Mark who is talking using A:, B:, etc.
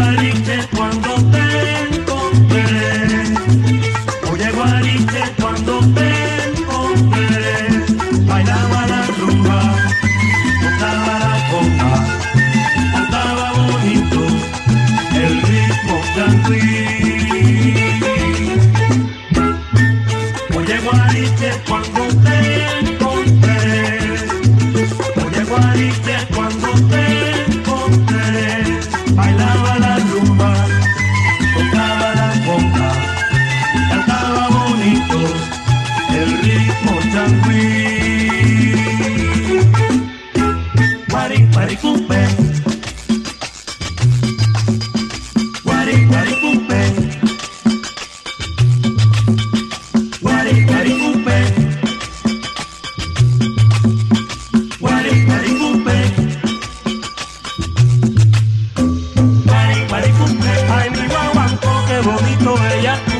A: Guariche cuando te encontré. Oye, Guariche cuando te encontré. Bailaba la rumba, tocaba la copa, cantaba bonito el ritmo cantuí. Oye, Guariche cuando te bonito ella.